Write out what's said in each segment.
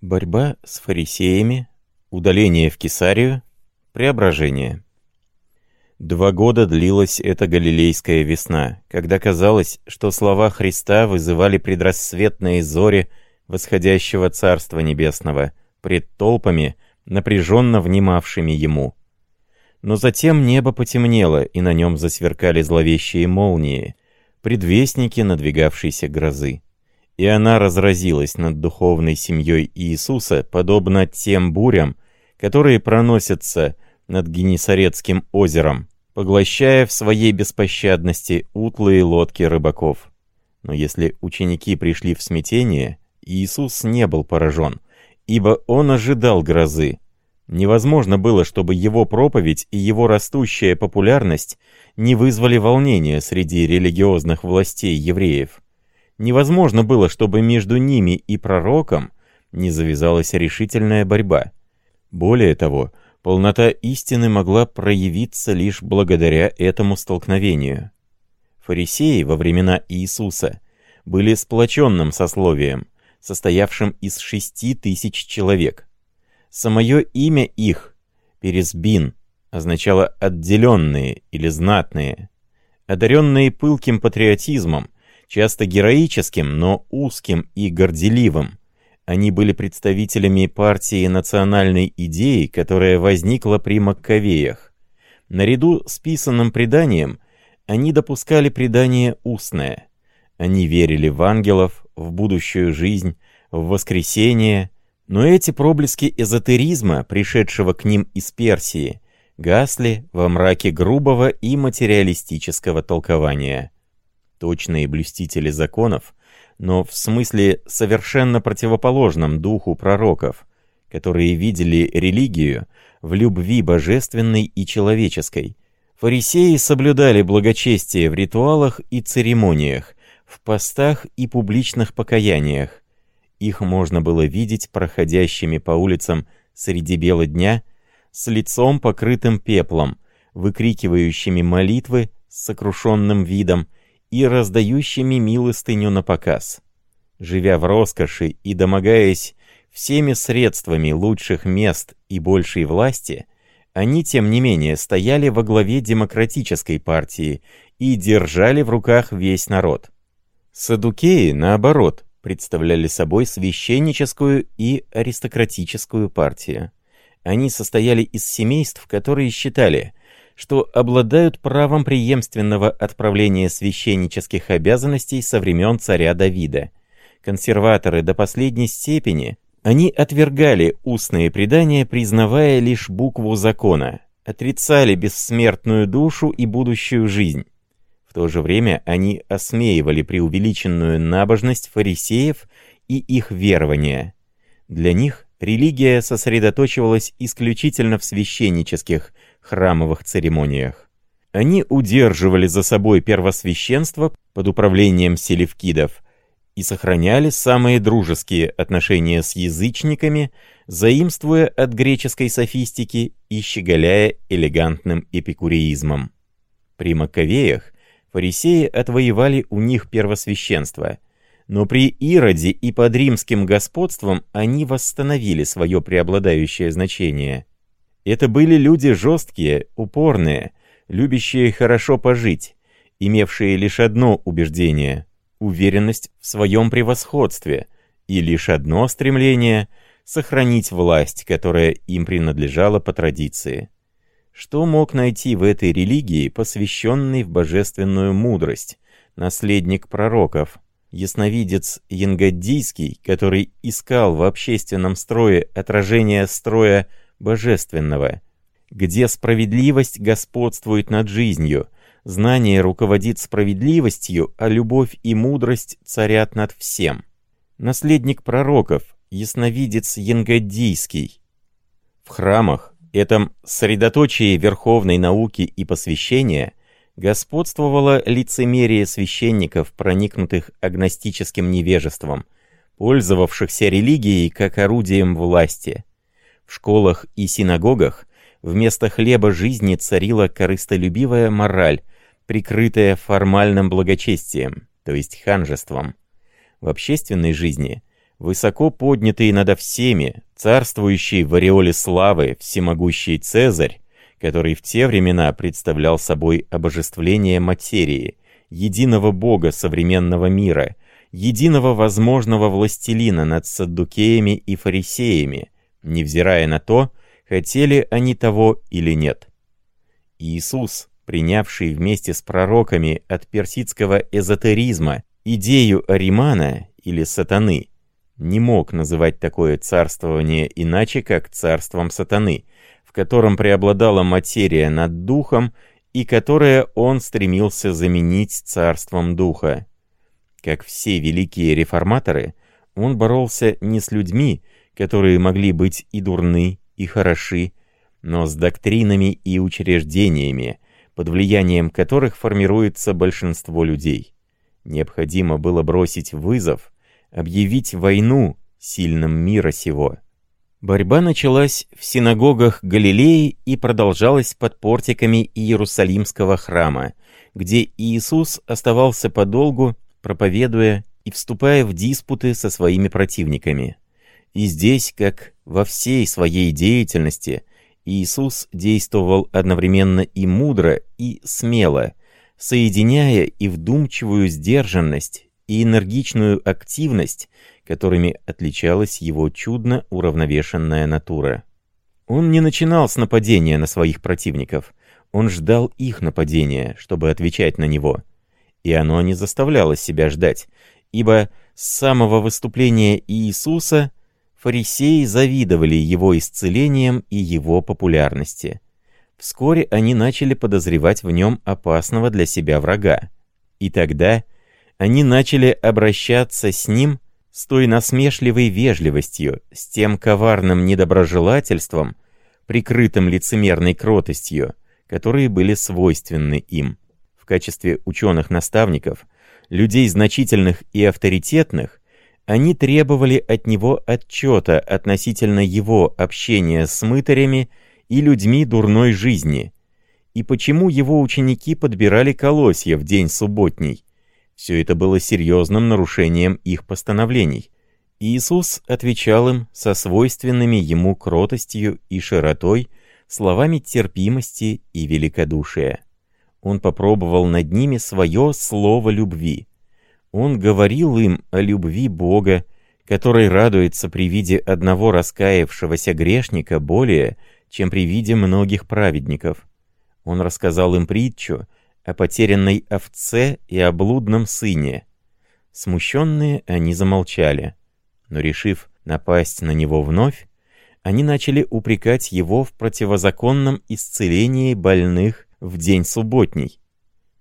Борьба с фарисеями, удаление в Кесарию, преображение. Два года длилась эта галилейская весна, когда казалось, что слова Христа вызывали предрассветные зори восходящего Царства Небесного пред толпами, напряженно внимавшими Ему. Но затем небо потемнело, и на нем засверкали зловещие молнии, предвестники надвигавшейся грозы и она разразилась над духовной семьей Иисуса, подобно тем бурям, которые проносятся над Генесарецким озером, поглощая в своей беспощадности утлые лодки рыбаков. Но если ученики пришли в смятение, Иисус не был поражен, ибо он ожидал грозы. Невозможно было, чтобы его проповедь и его растущая популярность не вызвали волнения среди религиозных властей евреев. Невозможно было, чтобы между ними и пророком не завязалась решительная борьба. Более того, полнота истины могла проявиться лишь благодаря этому столкновению. Фарисеи во времена Иисуса были сплоченным сословием, состоявшим из шести тысяч человек. Самое имя их, Пересбин, означало «отделенные» или «знатные». Одаренные пылким патриотизмом, часто героическим, но узким и горделивым. Они были представителями партии национальной идеи, которая возникла при Маккавеях. Наряду с писанным преданием они допускали предание устное. Они верили в ангелов, в будущую жизнь, в воскресение, но эти проблески эзотеризма, пришедшего к ним из Персии, гасли во мраке грубого и материалистического толкования точные блюстители законов, но в смысле совершенно противоположном духу пророков, которые видели религию в любви божественной и человеческой. Фарисеи соблюдали благочестие в ритуалах и церемониях, в постах и публичных покаяниях. Их можно было видеть проходящими по улицам среди бела дня с лицом покрытым пеплом, выкрикивающими молитвы с сокрушенным видом, и раздающими милостыню на показ. Живя в роскоши и домогаясь всеми средствами лучших мест и большей власти, они, тем не менее, стояли во главе демократической партии и держали в руках весь народ. Садукеи, наоборот, представляли собой священническую и аристократическую партию. Они состояли из семейств, которые считали, что обладают правом преемственного отправления священнических обязанностей со времен царя Давида. Консерваторы до последней степени, они отвергали устные предания, признавая лишь букву закона, отрицали бессмертную душу и будущую жизнь. В то же время они осмеивали преувеличенную набожность фарисеев и их верования. Для них религия сосредоточивалась исключительно в священнических, храмовых церемониях. Они удерживали за собой первосвященство под управлением селевкидов и сохраняли самые дружеские отношения с язычниками, заимствуя от греческой софистики и щеголяя элегантным эпикуреизмом. При Маковеях фарисеи отвоевали у них первосвященство, но при Ироде и под римским господством они восстановили свое преобладающее значение – это были люди жесткие, упорные, любящие хорошо пожить, имевшие лишь одно убеждение — уверенность в своем превосходстве, и лишь одно стремление — сохранить власть, которая им принадлежала по традиции. Что мог найти в этой религии, посвященный в божественную мудрость, наследник пророков, ясновидец Янгаддийский, который искал в общественном строе отражение строя божественного, где справедливость господствует над жизнью, знание руководит справедливостью, а любовь и мудрость царят над всем. Наследник пророков, ясновидец Янгадийский. В храмах, этом средоточии верховной науки и посвящения, господствовало лицемерие священников, проникнутых агностическим невежеством, пользовавшихся религией как орудием власти – в школах и синагогах вместо хлеба жизни царила корыстолюбивая мораль, прикрытая формальным благочестием, то есть ханжеством. В общественной жизни высоко поднятый над всеми, царствующий в ореоле славы, всемогущий Цезарь, который в те времена представлял собой обожествление материи, единого бога современного мира, единого возможного властелина над саддукеями и фарисеями, невзирая на то, хотели они того или нет. Иисус, принявший вместе с пророками от персидского эзотеризма идею Аримана или сатаны, не мог называть такое царствование иначе, как царством сатаны, в котором преобладала материя над духом и которое он стремился заменить царством духа. Как все великие реформаторы, он боролся не с людьми, которые могли быть и дурны, и хороши, но с доктринами и учреждениями, под влиянием которых формируется большинство людей. Необходимо было бросить вызов, объявить войну сильным мира сего. Борьба началась в синагогах Галилеи и продолжалась под портиками Иерусалимского храма, где Иисус оставался подолгу, проповедуя и вступая в диспуты со своими противниками. И здесь, как во всей своей деятельности, Иисус действовал одновременно и мудро, и смело, соединяя и вдумчивую сдержанность, и энергичную активность, которыми отличалась его чудно уравновешенная натура. Он не начинал с нападения на своих противников, он ждал их нападения, чтобы отвечать на него. И оно не заставляло себя ждать, ибо с самого выступления Иисуса фарисеи завидовали его исцелением и его популярности. Вскоре они начали подозревать в нем опасного для себя врага. И тогда они начали обращаться с ним с той насмешливой вежливостью, с тем коварным недоброжелательством, прикрытым лицемерной кротостью, которые были свойственны им. В качестве ученых-наставников, людей значительных и авторитетных, они требовали от него отчета относительно его общения с мытарями и людьми дурной жизни, и почему его ученики подбирали колосья в день субботний. Все это было серьезным нарушением их постановлений. Иисус отвечал им со свойственными ему кротостью и широтой, словами терпимости и великодушия. Он попробовал над ними свое слово любви. Он говорил им о любви Бога, который радуется при виде одного раскаявшегося грешника более, чем при виде многих праведников. Он рассказал им притчу о потерянной овце и о блудном сыне. Смущенные они замолчали, но, решив напасть на него вновь, они начали упрекать его в противозаконном исцелении больных в день субботний.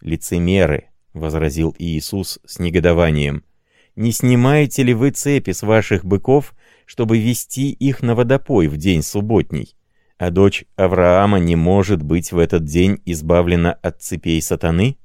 Лицемеры, — возразил Иисус с негодованием. «Не снимаете ли вы цепи с ваших быков, чтобы вести их на водопой в день субботний? А дочь Авраама не может быть в этот день избавлена от цепей сатаны?»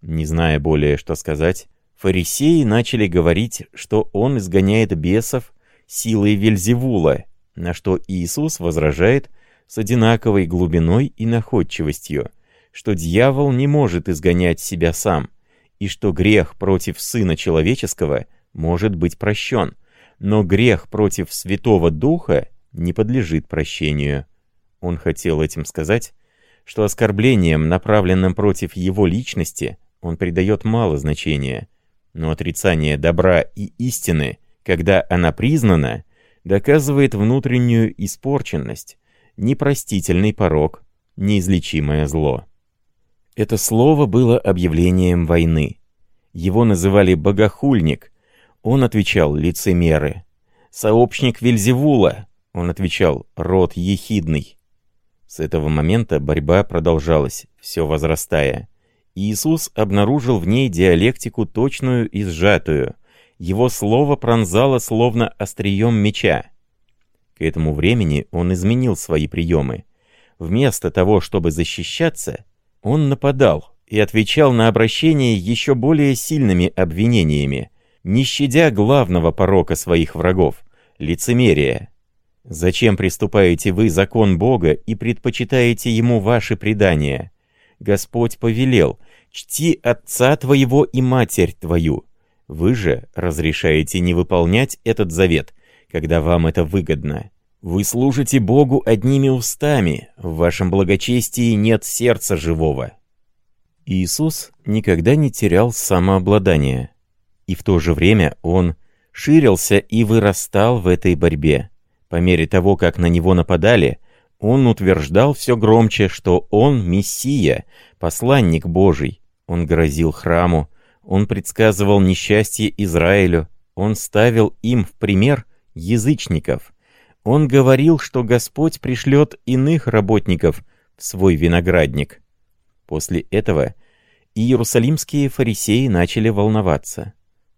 Не зная более, что сказать, фарисеи начали говорить, что он изгоняет бесов силой Вельзевула, на что Иисус возражает с одинаковой глубиной и находчивостью, что дьявол не может изгонять себя сам, и что грех против Сына Человеческого может быть прощен, но грех против Святого Духа не подлежит прощению. Он хотел этим сказать, что оскорблением, направленным против его личности, он придает мало значения, но отрицание добра и истины, когда она признана, доказывает внутреннюю испорченность, непростительный порог, неизлечимое зло. Это слово было объявлением войны. Его называли «богохульник». Он отвечал «лицемеры». «Сообщник Вельзевула». Он отвечал «род ехидный». С этого момента борьба продолжалась, все возрастая. Иисус обнаружил в ней диалектику точную и сжатую. Его слово пронзало словно острием меча. К этому времени он изменил свои приемы. Вместо того, чтобы защищаться, он нападал и отвечал на обращение еще более сильными обвинениями, не щадя главного порока своих врагов — лицемерия. «Зачем приступаете вы закон Бога и предпочитаете Ему ваши предания? Господь повелел, чти отца твоего и матерь твою. Вы же разрешаете не выполнять этот завет, когда вам это выгодно. Вы служите Богу одними устами, в вашем благочестии нет сердца живого». Иисус никогда не терял самообладания, и в то же время Он ширился и вырастал в этой борьбе. По мере того, как на него нападали, он утверждал все громче, что он Мессия, посланник Божий. Он грозил храму, он предсказывал несчастье Израилю, он ставил им в пример язычников. Он говорил, что Господь пришлет иных работников в свой виноградник. После этого иерусалимские фарисеи начали волноваться.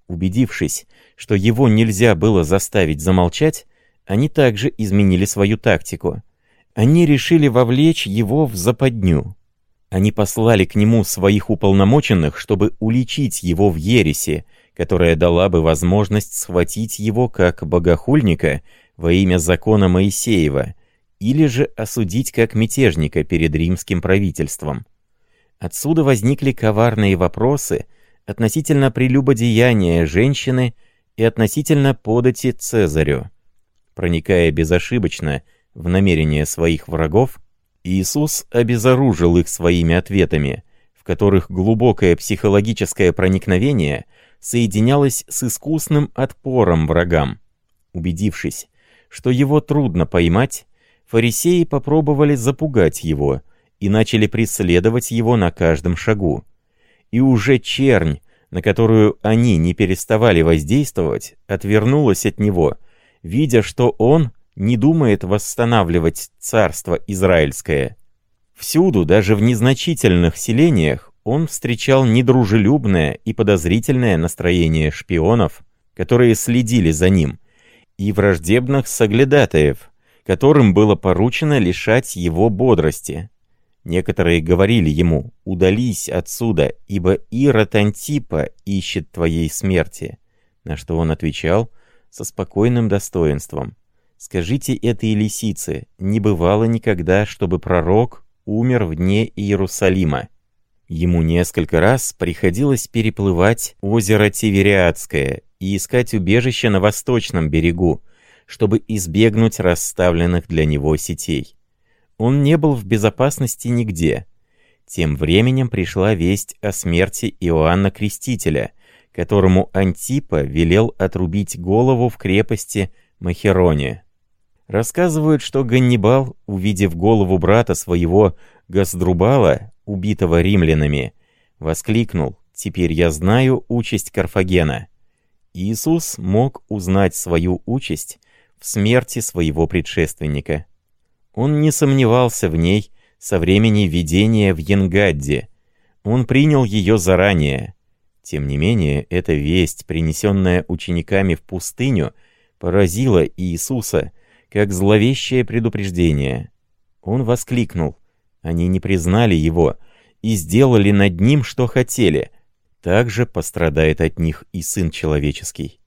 Убедившись, что его нельзя было заставить замолчать, они также изменили свою тактику. Они решили вовлечь его в западню. Они послали к нему своих уполномоченных, чтобы уличить его в ересе, которая дала бы возможность схватить его как богохульника во имя закона Моисеева, или же осудить как мятежника перед римским правительством. Отсюда возникли коварные вопросы относительно прелюбодеяния женщины и относительно подати Цезарю. Проникая безошибочно в намерения своих врагов, Иисус обезоружил их своими ответами, в которых глубокое психологическое проникновение соединялось с искусным отпором врагам. Убедившись, что его трудно поймать, фарисеи попробовали запугать его и начали преследовать его на каждом шагу. И уже чернь, на которую они не переставали воздействовать, отвернулась от него, видя, что он не думает восстанавливать царство израильское. Всюду, даже в незначительных селениях, он встречал недружелюбное и подозрительное настроение шпионов, которые следили за ним, и враждебных соглядатаев, которым было поручено лишать его бодрости. Некоторые говорили ему «Удались отсюда, ибо Ирод Антипа ищет твоей смерти», на что он отвечал со спокойным достоинством Скажите этой лисице, не бывало никогда, чтобы пророк умер в дне Иерусалима. Ему несколько раз приходилось переплывать озеро Тивериадское и искать убежище на восточном берегу, чтобы избегнуть расставленных для него сетей. Он не был в безопасности нигде. Тем временем пришла весть о смерти Иоанна Крестителя, которому Антипа велел отрубить голову в крепости Махероне. Рассказывают, что Ганнибал, увидев голову брата своего Газдрубала, убитого римлянами, воскликнул «Теперь я знаю участь Карфагена». Иисус мог узнать свою участь в смерти своего предшественника. Он не сомневался в ней со времени видения в Янгадде. Он принял ее заранее. Тем не менее, эта весть, принесенная учениками в пустыню, поразила Иисуса — как зловещее предупреждение. Он воскликнул. Они не признали его и сделали над ним, что хотели. Так же пострадает от них и Сын Человеческий.